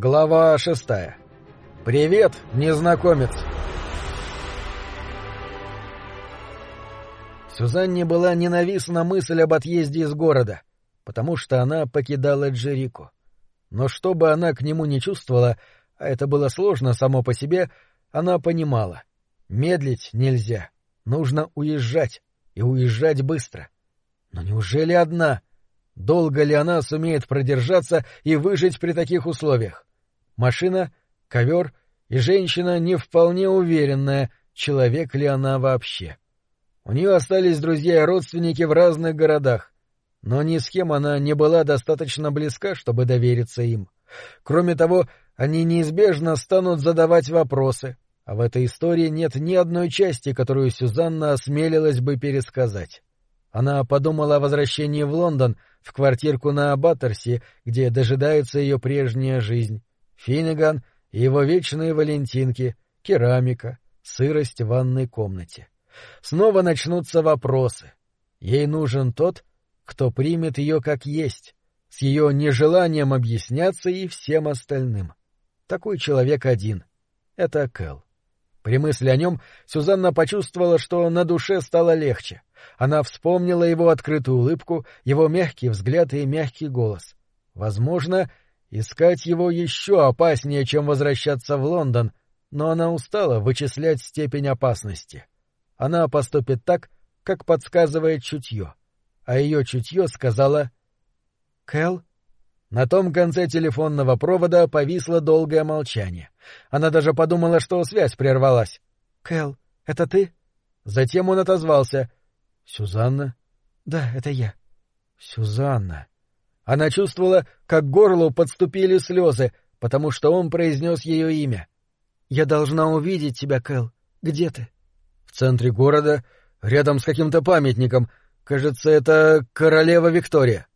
Глава шестая. Привет, незнакомец. Сюзанне была ненавистна мысль об отъезде из города, потому что она покидала Джерико. Но что бы она к нему не чувствовала, а это было сложно само по себе, она понимала. Медлить нельзя, нужно уезжать, и уезжать быстро. Но неужели одна? Долго ли она сумеет продержаться и выжить при таких условиях? Машина, ковер и женщина не вполне уверенная, человек ли она вообще. У нее остались друзья и родственники в разных городах, но ни с кем она не была достаточно близка, чтобы довериться им. Кроме того, они неизбежно станут задавать вопросы, а в этой истории нет ни одной части, которую Сюзанна осмелилась бы пересказать. Она подумала о возвращении в Лондон, в квартирку на Баттерси, где дожидается ее прежняя жизнь, Финниган и его вечные валентинки, керамика, сырость в ванной комнате. Снова начнутся вопросы. Ей нужен тот, кто примет ее как есть, с ее нежеланием объясняться и всем остальным. Такой человек один — это Кэл. При мысли о нем Сюзанна почувствовала, что на душе стало легче. Она вспомнила его открытую улыбку, его мягкий взгляд и мягкий голос. Возможно, Искать его еще опаснее, чем возвращаться в Лондон, но она устала вычислять степень опасности. Она поступит так, как подсказывает чутье. А ее чутье сказала «Кэл?» На том конце телефонного провода повисло долгое молчание. Она даже подумала, что связь прервалась. «Кэл, это ты?» Затем он отозвался. «Сюзанна?» «Да, это я». «Сюзанна». Она чувствовала, как к горлу подступили слезы, потому что он произнес ее имя. «Я должна увидеть тебя, Кэл. Где ты?» «В центре города, рядом с каким-то памятником. Кажется, это королева Виктория».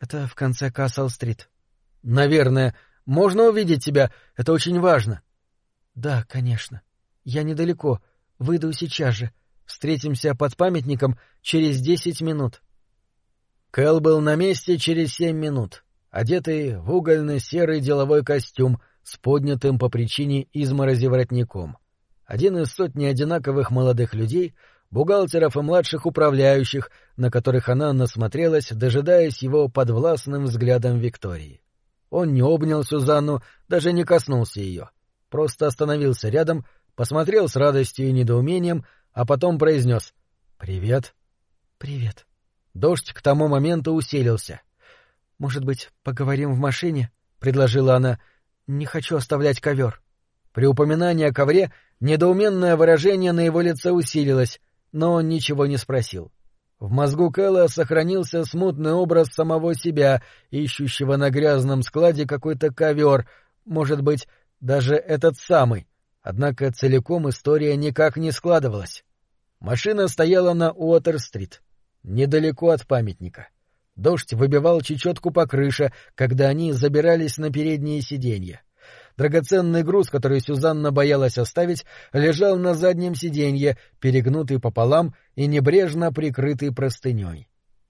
«Это в конце Кассел-стрит». «Наверное. Можно увидеть тебя? Это очень важно». «Да, конечно. Я недалеко. Выйду сейчас же. Встретимся под памятником через десять минут». Кэл был на месте через семь минут, одетый в угольно-серый деловой костюм с поднятым по причине изморози воротником. Один из сотни одинаковых молодых людей, бухгалтеров и младших управляющих, на которых она насмотрелась, дожидаясь его подвластным взглядом Виктории. Он не обнял Сюзанну, даже не коснулся ее. Просто остановился рядом, посмотрел с радостью и недоумением, а потом произнес «Привет». «Привет». Дождь к тому моменту усилился. «Может быть, поговорим в машине?» — предложила она. «Не хочу оставлять ковер». При упоминании о ковре недоуменное выражение на его лице усилилось, но он ничего не спросил. В мозгу Кэлла сохранился смутный образ самого себя, ищущего на грязном складе какой-то ковер, может быть, даже этот самый. Однако целиком история никак не складывалась. Машина стояла на Уотер-стрит недалеко от памятника. Дождь выбивал чечетку по крыше, когда они забирались на передние сиденья. Драгоценный груз, который Сюзанна боялась оставить, лежал на заднем сиденье, перегнутый пополам и небрежно прикрытый простыней.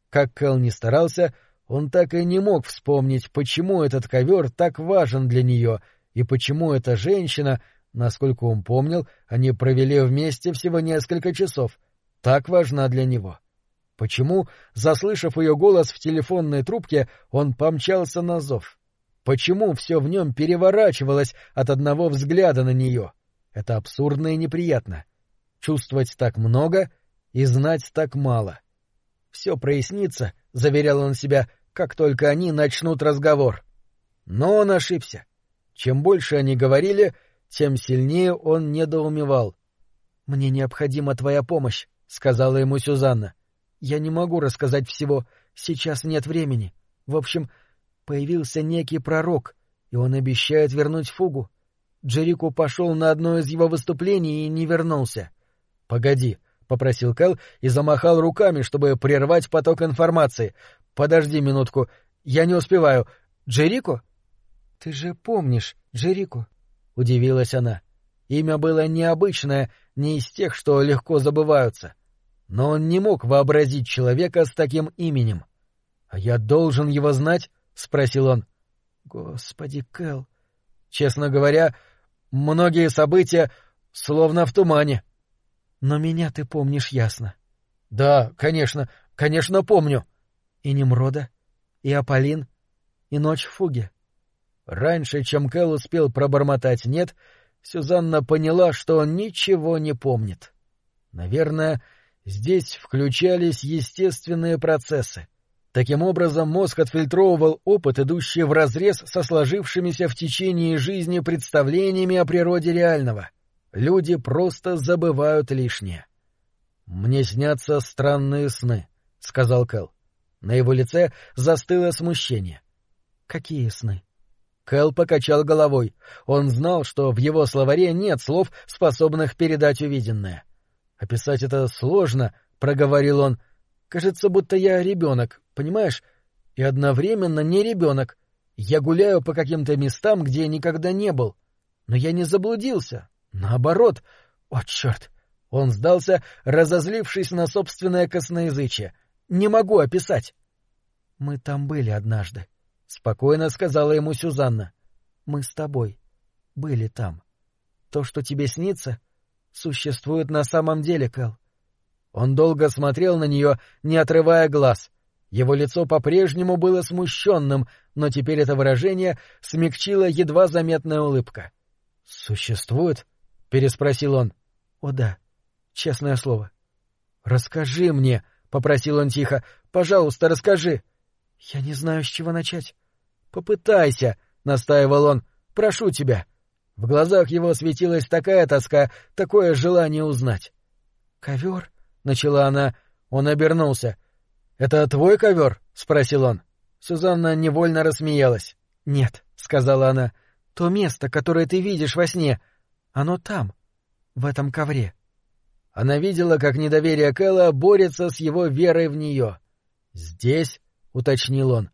Как Кэл не старался, он так и не мог вспомнить, почему этот ковер так важен для нее и почему эта женщина, насколько он помнил, они провели вместе всего несколько часов, так важна для него. — Почему, заслышав ее голос в телефонной трубке, он помчался на зов? Почему все в нем переворачивалось от одного взгляда на нее? Это абсурдно и неприятно. Чувствовать так много и знать так мало. Все прояснится, — заверял он себя, — как только они начнут разговор. Но он ошибся. Чем больше они говорили, тем сильнее он недоумевал. — Мне необходима твоя помощь, — сказала ему Сюзанна. Я не могу рассказать всего, сейчас нет времени. В общем, появился некий пророк, и он обещает вернуть фугу. Джерико пошел на одно из его выступлений и не вернулся. — Погоди, — попросил Кэл и замахал руками, чтобы прервать поток информации. — Подожди минутку, я не успеваю. Джерико? — Ты же помнишь Джерико? — удивилась она. Имя было необычное, не из тех, что легко забываются но он не мог вообразить человека с таким именем. — А я должен его знать? — спросил он. — Господи, Кэл, Честно говоря, многие события словно в тумане. Но меня ты помнишь ясно. Да, конечно, конечно, помню. И Немрода, и Аполлин, и ночь в фуге. Раньше, чем Кэл успел пробормотать «нет», Сюзанна поняла, что он ничего не помнит. Наверное, здесь включались естественные процессы. Таким образом, мозг отфильтровывал опыт, идущий вразрез со сложившимися в течение жизни представлениями о природе реального. Люди просто забывают лишнее. «Мне снятся странные сны», — сказал Кэл. На его лице застыло смущение. «Какие сны?» Кэл покачал головой. Он знал, что в его словаре нет слов, способных передать увиденное. «Описать это сложно», — проговорил он. «Кажется, будто я ребенок, понимаешь? И одновременно не ребенок. Я гуляю по каким-то местам, где я никогда не был. Но я не заблудился. Наоборот. О, черт!» Он сдался, разозлившись на собственное косноязычие. «Не могу описать». «Мы там были однажды», — спокойно сказала ему Сюзанна. — Мы с тобой. Были там. То, что тебе снится, существует на самом деле, Кэл. Он долго смотрел на нее, не отрывая глаз. Его лицо по-прежнему было смущенным, но теперь это выражение смягчила едва заметная улыбка. — Существует? — переспросил он. — О да, честное слово. — Расскажи мне, — попросил он тихо. — Пожалуйста, расскажи. — Я не знаю, с чего начать. Попытайся, настаивал он. Прошу тебя. В глазах его светилась такая тоска, такое желание узнать. Ковер? начала она. Он обернулся. Это твой ковер? спросил он. Сюзанна невольно рассмеялась. Нет, сказала она. То место, которое ты видишь во сне, оно там, в этом ковре. Она видела, как недоверие Кэлла борется с его верой в нее. Здесь, уточнил он.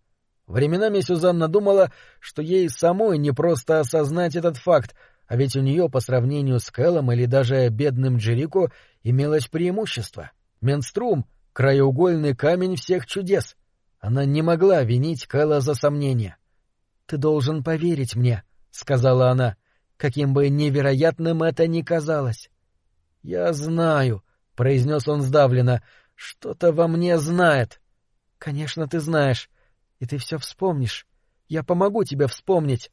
Временами Сюзанна думала, что ей самой не просто осознать этот факт, а ведь у нее по сравнению с Кэллом или даже бедным Джерико имелось преимущество. Менструм — краеугольный камень всех чудес. Она не могла винить Кэлла за сомнения. — Ты должен поверить мне, — сказала она, — каким бы невероятным это ни казалось. — Я знаю, — произнес он сдавленно, — что-то во мне знает. — Конечно, ты знаешь и ты все вспомнишь. Я помогу тебе вспомнить.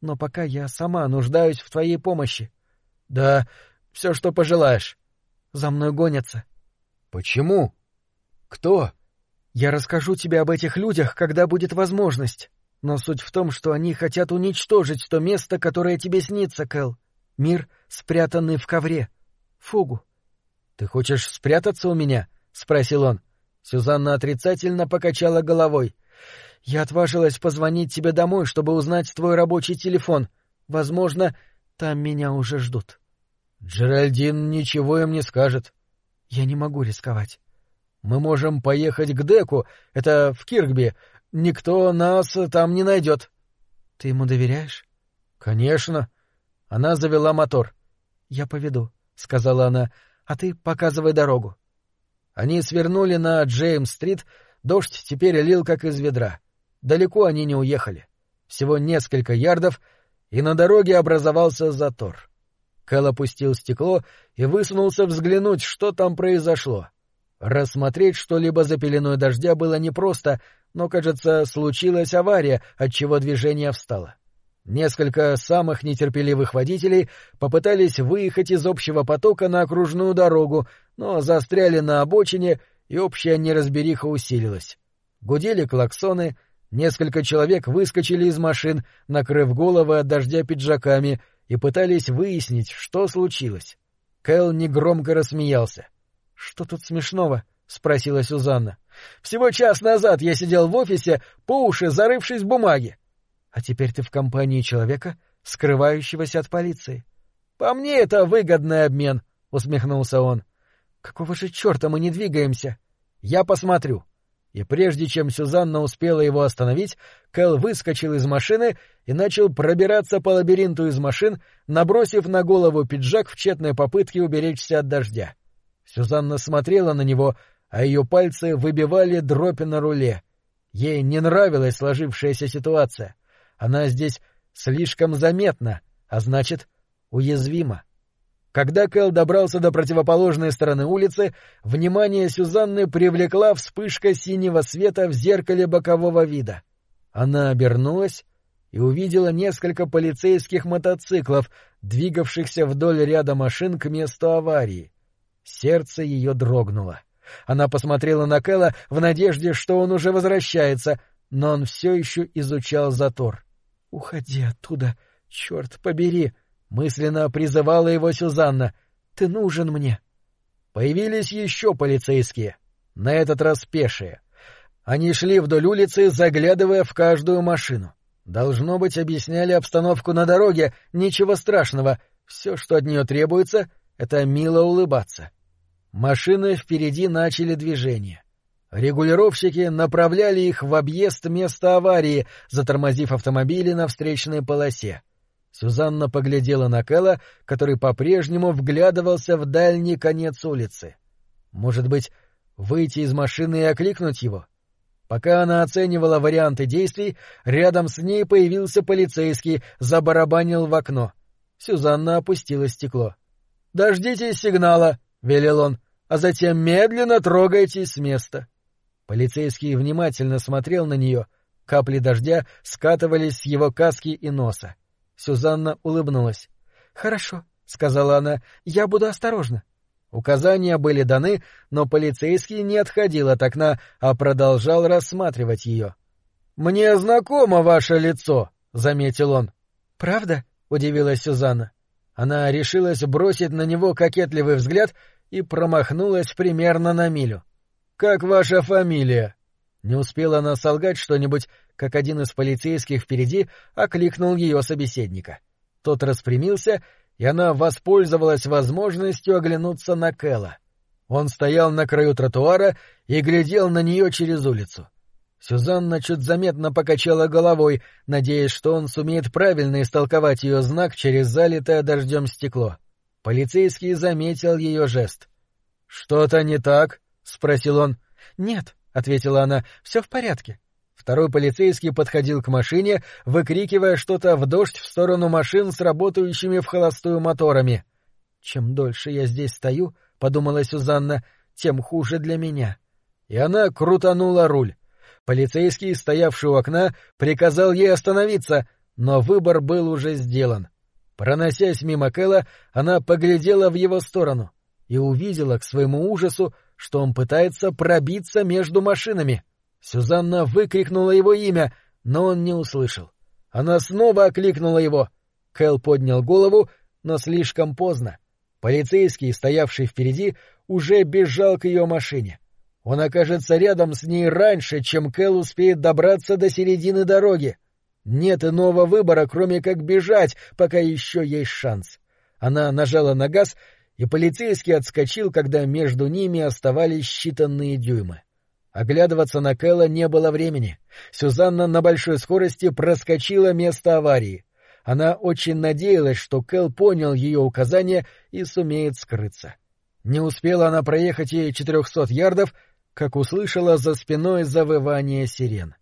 Но пока я сама нуждаюсь в твоей помощи. — Да, все, что пожелаешь. — За мной гонятся. — Почему? — Кто? — Я расскажу тебе об этих людях, когда будет возможность. Но суть в том, что они хотят уничтожить то место, которое тебе снится, Кэл. Мир, спрятанный в ковре. Фугу. — Ты хочешь спрятаться у меня? — спросил он. Сюзанна отрицательно покачала головой. — я отважилась позвонить тебе домой, чтобы узнать твой рабочий телефон. Возможно, там меня уже ждут. Джеральдин ничего им не скажет. Я не могу рисковать. Мы можем поехать к Деку, это в Киркби. Никто нас там не найдет. Ты ему доверяешь? Конечно. Она завела мотор. Я поведу, сказала она, а ты показывай дорогу. Они свернули на Джеймс-стрит, дождь теперь лил как из ведра. Далеко они не уехали. Всего несколько ярдов, и на дороге образовался затор. Кэл опустил стекло и высунулся взглянуть, что там произошло. Рассмотреть что-либо за пеленой дождя было непросто, но, кажется, случилась авария, отчего движение встало. Несколько самых нетерпеливых водителей попытались выехать из общего потока на окружную дорогу, но застряли на обочине, и общая неразбериха усилилась. Гудели клаксоны — Несколько человек выскочили из машин, накрыв головы от дождя пиджаками, и пытались выяснить, что случилось. Кэл негромко рассмеялся. — Что тут смешного? — спросила Сюзанна. — Всего час назад я сидел в офисе, по уши зарывшись в бумаге. — А теперь ты в компании человека, скрывающегося от полиции. — По мне это выгодный обмен, — усмехнулся он. — Какого же черта мы не двигаемся? — Я посмотрю и прежде чем Сюзанна успела его остановить, Кэл выскочил из машины и начал пробираться по лабиринту из машин, набросив на голову пиджак в тщетной попытке уберечься от дождя. Сюзанна смотрела на него, а ее пальцы выбивали дропи на руле. Ей не нравилась сложившаяся ситуация. Она здесь слишком заметно, а значит, уязвимо. Когда Кэл добрался до противоположной стороны улицы, внимание Сюзанны привлекла вспышка синего света в зеркале бокового вида. Она обернулась и увидела несколько полицейских мотоциклов, двигавшихся вдоль ряда машин к месту аварии. Сердце ее дрогнуло. Она посмотрела на Кэла в надежде, что он уже возвращается, но он все еще изучал затор. — Уходи оттуда, черт побери! — мысленно призывала его Сюзанна. — Ты нужен мне. Появились еще полицейские, на этот раз пешие. Они шли вдоль улицы, заглядывая в каждую машину. Должно быть, объясняли обстановку на дороге, ничего страшного. Все, что от нее требуется, — это мило улыбаться. Машины впереди начали движение. Регулировщики направляли их в объезд места аварии, затормозив автомобили на встречной полосе. Сюзанна поглядела на Кэлла, который по-прежнему вглядывался в дальний конец улицы. Может быть, выйти из машины и окликнуть его? Пока она оценивала варианты действий, рядом с ней появился полицейский, забарабанил в окно. Сюзанна опустила стекло. — Дождитесь сигнала, — велел он, — а затем медленно трогайтесь с места. Полицейский внимательно смотрел на нее, капли дождя скатывались с его каски и носа. Сюзанна улыбнулась. — Хорошо, — сказала она, — я буду осторожна. Указания были даны, но полицейский не отходил от окна, а продолжал рассматривать ее. — Мне знакомо ваше лицо, — заметил он. — Правда? — удивилась Сюзанна. Она решилась бросить на него кокетливый взгляд и промахнулась примерно на милю. — Как ваша фамилия? Не успела она солгать что-нибудь, как один из полицейских впереди окликнул ее собеседника. Тот распрямился, и она воспользовалась возможностью оглянуться на Кэла. Он стоял на краю тротуара и глядел на нее через улицу. Сюзанна чуть заметно покачала головой, надеясь, что он сумеет правильно истолковать ее знак через залитое дождем стекло. Полицейский заметил ее жест. — Что-то не так? — спросил он. — Нет, — ответила она, — все в порядке. Второй полицейский подходил к машине, выкрикивая что-то в дождь в сторону машин с работающими в холостую моторами. «Чем дольше я здесь стою, — подумала Сюзанна, — тем хуже для меня». И она крутанула руль. Полицейский, стоявший у окна, приказал ей остановиться, но выбор был уже сделан. Проносясь мимо Кэла, она поглядела в его сторону и увидела к своему ужасу, что он пытается пробиться между машинами. Сюзанна выкрикнула его имя, но он не услышал. Она снова окликнула его. Кэл поднял голову, но слишком поздно. Полицейский, стоявший впереди, уже бежал к ее машине. Он окажется рядом с ней раньше, чем Кэл успеет добраться до середины дороги. Нет иного выбора, кроме как бежать, пока еще есть шанс. Она нажала на газ и полицейский отскочил, когда между ними оставались считанные дюймы. Оглядываться на Кэлла не было времени. Сюзанна на большой скорости проскочила место аварии. Она очень надеялась, что Кэл понял ее указание и сумеет скрыться. Не успела она проехать ей четырехсот ярдов, как услышала за спиной завывание сирен.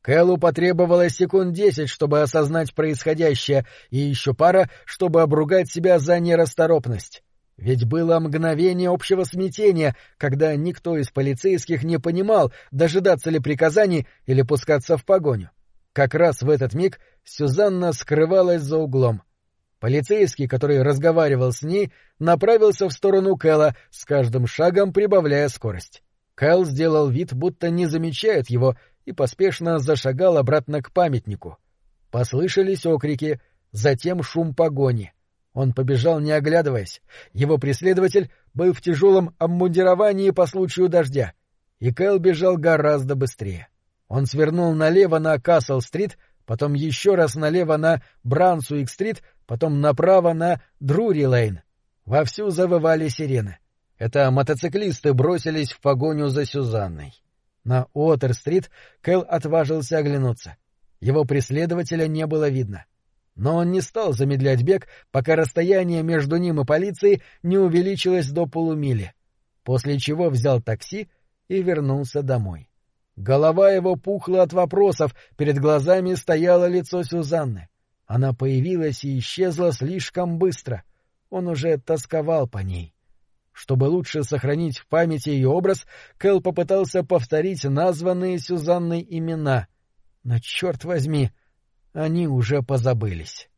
Кэллу потребовалось секунд десять, чтобы осознать происходящее, и еще пара, чтобы обругать себя за нерасторопность. Ведь было мгновение общего смятения, когда никто из полицейских не понимал, дожидаться ли приказаний или пускаться в погоню. Как раз в этот миг Сюзанна скрывалась за углом. Полицейский, который разговаривал с ней, направился в сторону Кэла, с каждым шагом прибавляя скорость. Кэл сделал вид, будто не замечает его, и поспешно зашагал обратно к памятнику. Послышались окрики, затем шум погони. Он побежал, не оглядываясь. Его преследователь был в тяжелом обмундировании по случаю дождя, и Кэл бежал гораздо быстрее. Он свернул налево на Касл-стрит, потом еще раз налево на Брансуик-стрит, потом направо на Друри-лейн. Вовсю завывали сирены. Это мотоциклисты бросились в погоню за Сюзанной. На Уотер-стрит Кэл отважился оглянуться. Его преследователя не было видно. Но он не стал замедлять бег, пока расстояние между ним и полицией не увеличилось до полумили, после чего взял такси и вернулся домой. Голова его пухла от вопросов, перед глазами стояло лицо Сюзанны. Она появилась и исчезла слишком быстро. Он уже тосковал по ней. Чтобы лучше сохранить в памяти ее образ, Кэл попытался повторить названные Сюзанной имена. Но, черт возьми, они уже позабылись.